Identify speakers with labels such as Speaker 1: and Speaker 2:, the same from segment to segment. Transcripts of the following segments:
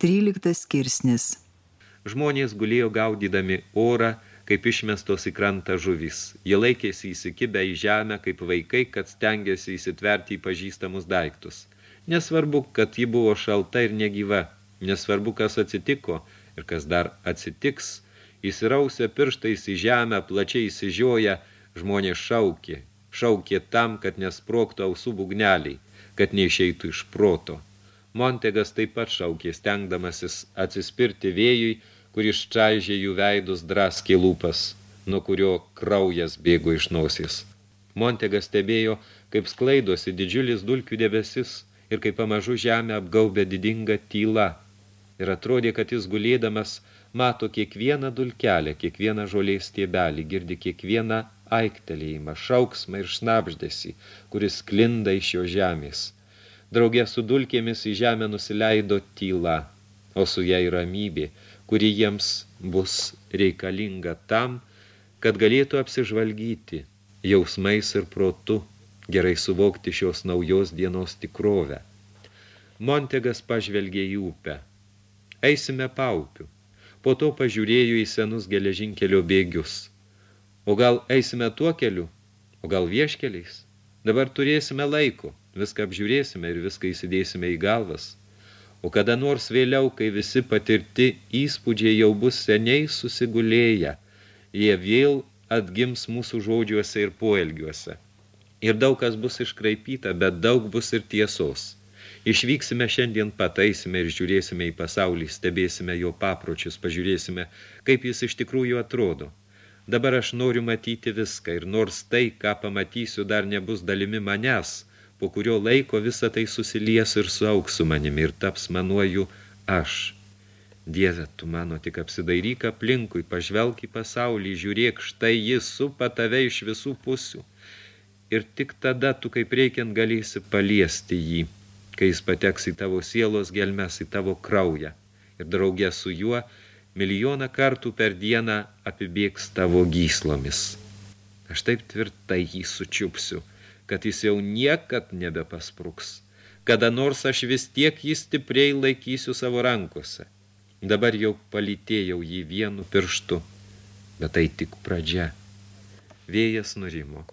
Speaker 1: 13 skirsnis
Speaker 2: Žmonės gulėjo gaudydami orą, kaip išmestos į krantą žuvis. Jie laikėsi įsikibę į žemę, kaip vaikai, kad stengiasi įsitverti į pažįstamus daiktus. Nesvarbu, kad ji buvo šalta ir negyva. Nesvarbu, kas atsitiko ir kas dar atsitiks. Įsirausę pirštais į žemę, plačiai įsižioja, žmonės šaukė. Šaukė tam, kad nesproktų ausų bugneliai, kad neišeitų iš proto. Montegas taip pat šaukė, stengdamasis atsispirti vėjui, kuris čaižė jų veidus draskė lūpas, nuo kurio kraujas bėgo iš nosies. Montegas stebėjo, kaip sklaidosi didžiulis dulkių debesis ir kaip pamažu žemę apgaubė didinga tyla. Ir atrodė, kad jis gulėdamas mato kiekvieną dulkelę, kiekvieną žolės stiebelį, girdi kiekvieną aiktelėjimą, šauksmą ir šnapždėsi, kuris klinda iš jo žemės – Draugė su dulkėmis į žemę nusileido tyla, o su jai ramybė, kuri jiems bus reikalinga tam, kad galėtų apsižvalgyti jausmais ir protu, gerai suvokti šios naujos dienos tikrovę. Montegas pažvelgė į upę. Eisime paupiu. Po to pažiūrėjo į senus geležinkelio bėgius. O gal eisime tuo keliu, o gal vieškeliais? Dabar turėsime laiko viską apžiūrėsime ir viską įsidėsime į galvas. O kada nors vėliau, kai visi patirti įspūdžiai jau bus seniai susigulėję, jie vėl atgims mūsų žodžiuose ir poelgiuose. Ir daug kas bus iškraipyta, bet daug bus ir tiesos. Išvyksime šiandien pataisime ir žiūrėsime į pasaulį, stebėsime jo papročius, pažiūrėsime, kaip jis iš tikrųjų atrodo. Dabar aš noriu matyti viską ir nors tai, ką pamatysiu, dar nebus dalimi manęs – po kurio laiko visa tai susilies ir suauks su manimi ir taps manuoju aš. Dieve, tu mano tik apsidairyk aplinkui, pažvelk į pasaulį, žiūrėk, štai jis supa tave iš visų pusių. Ir tik tada tu kaip reikiant galėsi paliesti jį, kai jis pateks į tavo sielos gelmes, į tavo kraują. Ir draugė su juo milijoną kartų per dieną apibėgs tavo gyslomis. Aš taip tvirtai jį sučiupsiu, kad jis jau niekad nebepaspruks. Kada nors aš vis tiek jį stipriai laikysiu savo rankose. Dabar jau palytėjau jį vienu pirštu, bet tai tik pradžia. Vėjas nurimo.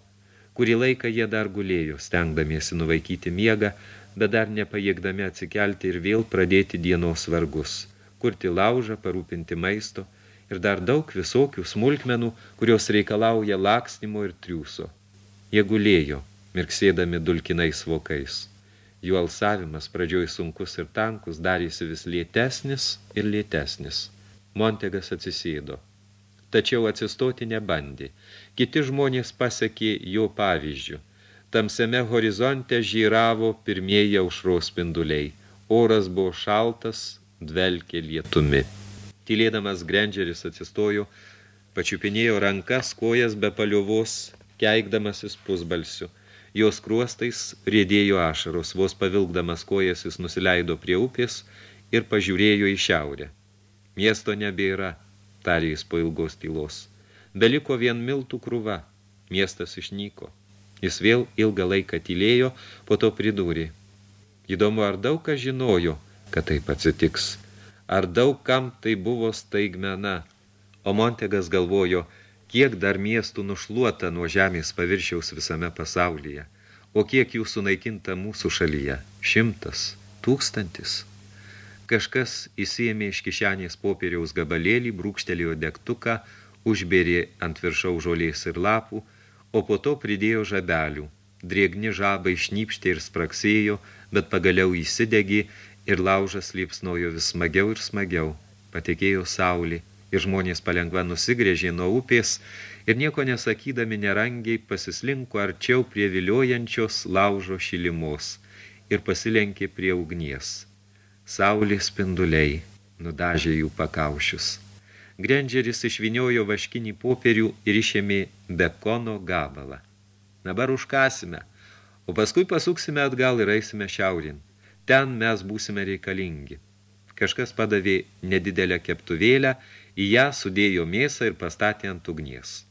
Speaker 2: Kurį laiką jie dar gulėjo, stengdamiesi nuvaikyti miegą, bet dar nepajėgdami atsikelti ir vėl pradėti dienos vargus, kurti laužą, parūpinti maisto ir dar daug visokių smulkmenų, kurios reikalauja laksnimo ir triūso. Jie gulėjo, mirksėdami dulkinais vokais. Jų alsavimas pradžioj sunkus ir tankus darėsi vis lėtesnis ir lėtesnis. Montegas atsisėdo. Tačiau atsistoti nebandė. Kiti žmonės pasiekė jo pavyzdžių. Tamsiame horizonte žyravo pirmieji aušros spinduliai. Oras buvo šaltas, dvelkė lietumi. Tylėdamas Grandžeris atsistojo, pačiupinėjo rankas, kojas be paliovos, keikdamasis pusbalsiu. Jos kruostais rėdėjo ašaros, vos pavilkdamas kojas jis nusileido prie upės ir pažiūrėjo į šiaurę. Miesto nebėra, tarė jis po ilgos tylos. Beliko vien miltų krūva, miestas išnyko. Jis vėl ilgą laiką tylėjo, po to pridūrė. Įdomu, ar daug kas žinojo, kad taip atsitiks. Ar daug kam tai buvo staigmena. O Montegas galvojo, kiek dar miestų nušluota nuo žemės paviršiaus visame pasaulyje, o kiek jų sunaikinta mūsų šalyje – šimtas, tūkstantis. Kažkas įsiėmė iš kišenės popieriaus gabalėlį, brūkštelėjo degtuką, užbėrė ant viršaus žolės ir lapų, o po to pridėjo žabelių. Drėgni žabai šnypštė ir spraksėjo, bet pagaliau įsidegė ir laužas liepsnojo vis smagiau ir smagiau. Patekėjo saulė, ir žmonės palengva nusigrėžė nuo upės ir nieko nesakydami nerangiai pasislinko arčiau prie viliojančios laužo šilimos ir pasilenkė prie ugnies. Saulės spinduliai nudažė jų pakaušius. Grendžeris išviniojo vaškinį popierių ir išėmė bekono gabalą. Dabar užkasime, o paskui pasuksime atgal ir eisime šiaurin. Ten mes būsime reikalingi. Kažkas padavė nedidelę keptuvėlę į ją sudėjo mėsą ir pastatė ant ugnies.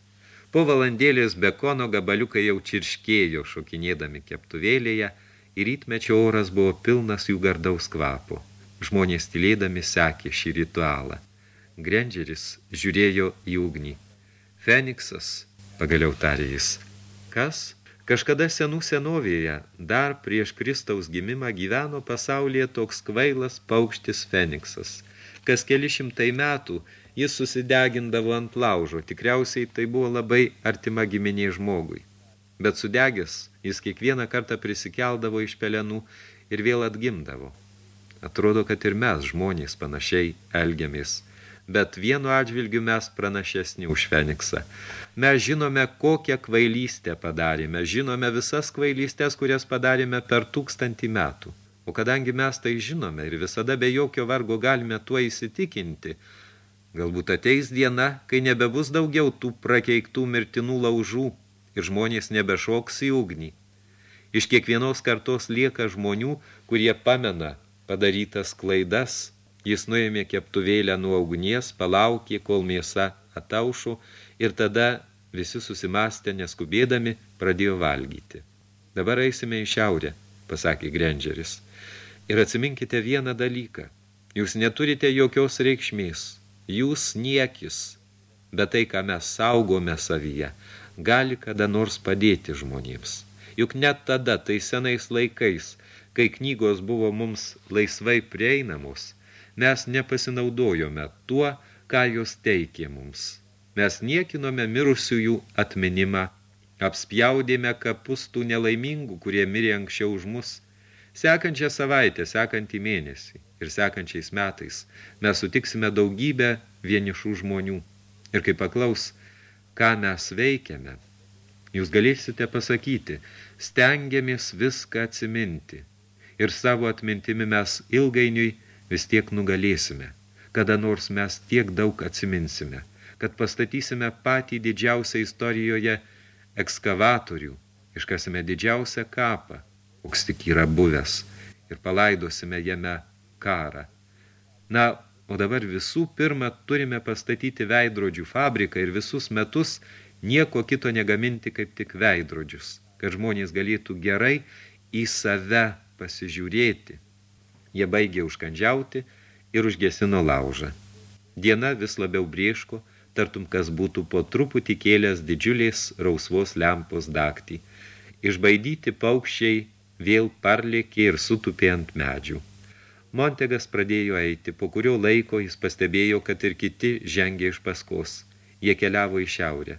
Speaker 2: Po valandėlės bekono gabaliukai jau čirškėjo šokinėdami keptuvėlėje ir rytmečio oras buvo pilnas jų gardaus kvapo. žmonės tylėdami sekė šį ritualą. Grandžeris žiūrėjo į ugnį. Feniksas, pagaliau tarė jis. Kas? Kažkada senų senovėje, dar prieš Kristaus gimimą, gyveno pasaulyje toks kvailas paukštis Feniksas. Kas keli šimtai metų jis susidegindavo ant laužo, tikriausiai tai buvo labai artima giminė žmogui. Bet sudegęs, jis kiekvieną kartą prisikeldavo iš pelenų ir vėl atgimdavo. Atrodo, kad ir mes, žmonės, panašiai elgiamės. Bet vienu atžvilgiu mes pranašesni už Feniksą. Mes žinome, kokią kvailystę padarėme. Žinome visas kvailystės, kurias padarėme per tūkstantį metų. O kadangi mes tai žinome ir visada be jokio vargo galime tuo įsitikinti, galbūt ateis diena, kai nebebus daugiau tų prakeiktų mirtinų laužų ir žmonės nebešoks į ugnį. Iš kiekvienos kartos lieka žmonių, kurie pamena padarytas klaidas, jis nuėmė keptuvėlę nuo ugnies, palaukė, kol mėsa ataušo ir tada visi susimastę neskubėdami pradėjo valgyti. Dabar eisime į šiaurę, pasakė Grandžeris. Ir atsiminkite vieną dalyką. Jūs neturite jokios reikšmės. Jūs niekis. Bet tai, ką mes saugome savyje, gali kada nors padėti žmonėms. Juk net tada, tai senais laikais, kai knygos buvo mums laisvai prieinamos, mes nepasinaudojome tuo, ką jos teikė mums. Mes niekinome mirusiųjų atminimą, apspjaudėme kapus tų nelaimingų, kurie mirė anksčiau už mus. Sekančią savaitę, sekantį mėnesį ir sekančiais metais mes sutiksime daugybę vienišų žmonių. Ir kai paklaus, ką mes veikiame, jūs galėsite pasakyti, stengiamės viską atsiminti – ir savo atmintimi mes ilgainiui vis tiek nugalėsime, kada nors mes tiek daug atsiminsime, kad pastatysime patį didžiausią istorijoje ekskavatorių, iškasime didžiausią kapą, koks tik yra buvęs, ir palaidosime jame karą. Na, o dabar visų pirma turime pastatyti veidrodžių fabriką ir visus metus nieko kito negaminti kaip tik veidrodžius, kad žmonės galėtų gerai į save pasižiūrėti. Jie baigė užkandžiauti ir užgesino laužą. Diena vis labiau brieško, tartum kas būtų po truputį kėlęs didžiulės rausvos lempos daktį. Išbaidyti paukščiai vėl parlėkė ir sutupė ant medžių. Montegas pradėjo eiti, po kurio laiko jis pastebėjo, kad ir kiti žengė iš paskos. Jie keliavo į šiaurę.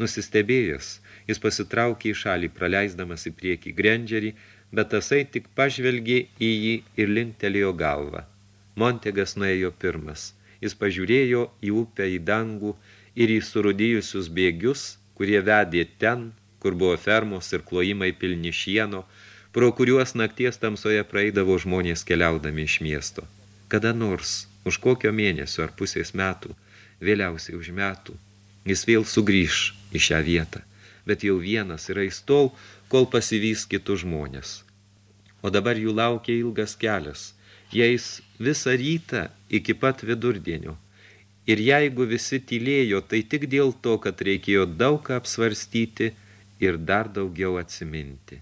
Speaker 2: Nusistebėjęs, jis pasitraukė į šalį, praleisdamas į priekį grendžerį, bet tasai tik pažvelgė į jį ir linktelėjo galvą. Montegas nuėjo pirmas. Jis pažiūrėjo į upę, į dangų ir į surudėjusius bėgius, kurie vedė ten, kur buvo fermos ir klojimai pilni šieno, pro kuriuos nakties tamsoje praeidavo žmonės keliaudami iš miesto. Kada nors, už kokio mėnesio ar pusės metų, vėliausiai už metų, jis vėl sugrįž į šią vietą, bet jau vienas yra įstol, kol pasivys kitus žmonės. O dabar jų laukia ilgas kelias. Jais visą rytą iki pat vidurdienio. Ir jeigu visi tylėjo, tai tik dėl to, kad reikėjo daug apsvarstyti ir dar daugiau atsiminti.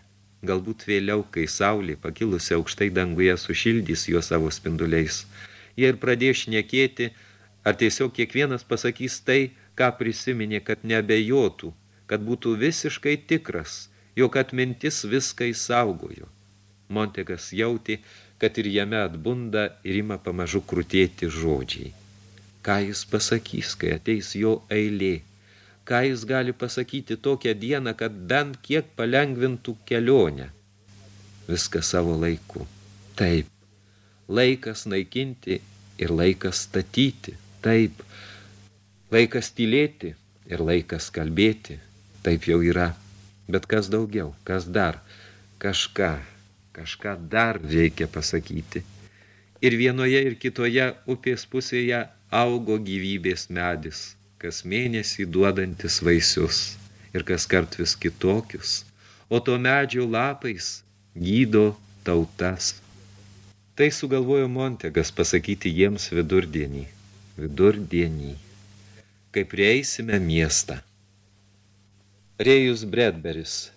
Speaker 2: Galbūt vėliau, kai saulė pakilusi aukštai danguje sušildys jo savo spinduliais, jie ir pradės šnekėti, ar tiesiog kiekvienas pasakys tai, ką prisiminė, kad nebejotų, kad būtų visiškai tikras – jog atmintis viską įsaugojo. Montegas jauti, kad ir jame atbunda ir ima pamažu krūtėti žodžiai. Ką jis pasakys, kai ateis jo eilė? Ką jis gali pasakyti tokią dieną, kad bent kiek palengvintų kelionę? Viską savo laiku. Taip. Laikas naikinti ir laikas statyti. Taip. Laikas tylėti ir laikas kalbėti. Taip jau yra. Bet kas daugiau, kas dar, kažką, kažką dar reikia pasakyti. Ir vienoje ir kitoje upės pusėje augo gyvybės medis, kas mėnesį duodantis vaisius ir kas kart vis kitokius, o to medžio lapais gydo tautas. Tai sugalvojo Montegas pasakyti jiems vidurdienį, vidurdienį, kai prieisime miestą. Rėjus Bredberis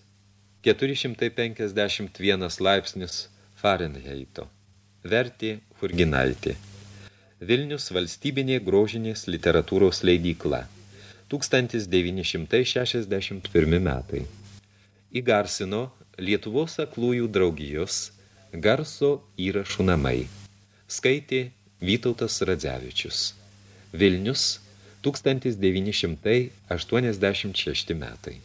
Speaker 2: 451 laipsnis Fahrenheito. Vertė Churginaitė. Vilnius valstybinė grožinės literatūros leidykla. 1961 metai. Įgarsino Lietuvos aklųjų draugijos garso įrašų namai. Skaitė Vytautas Radzevičius. Vilnius 1986 metai.